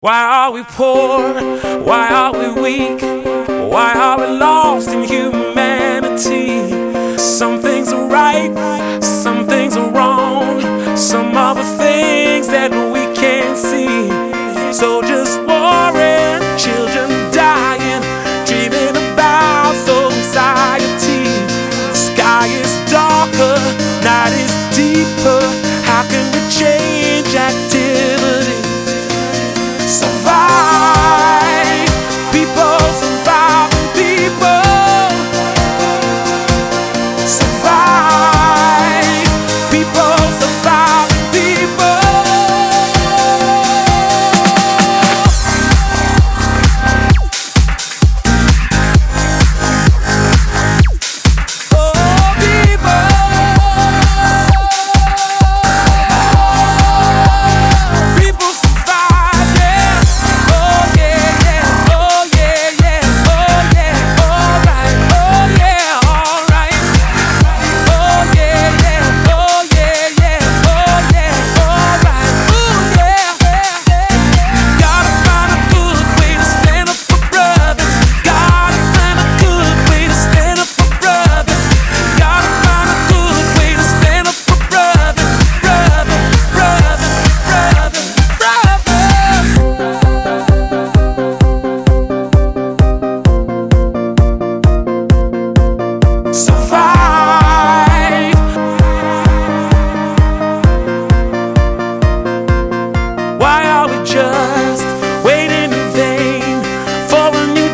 Why are we poor? Why are we weak? Why are we lost in humanity? Some things are right, some things are wrong, some other things that we can't see. So just children dying, dreaming about society. The sky is darker.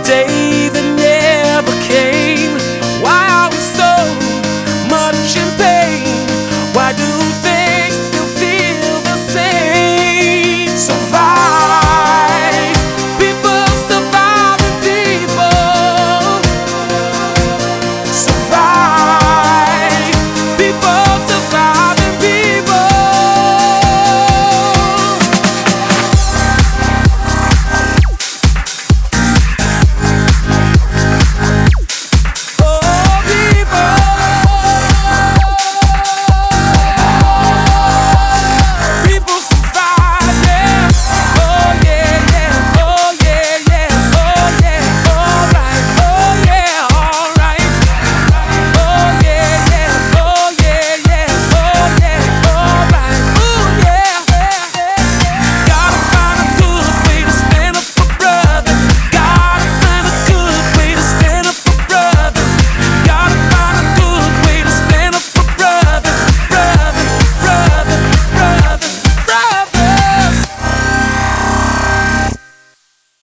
day.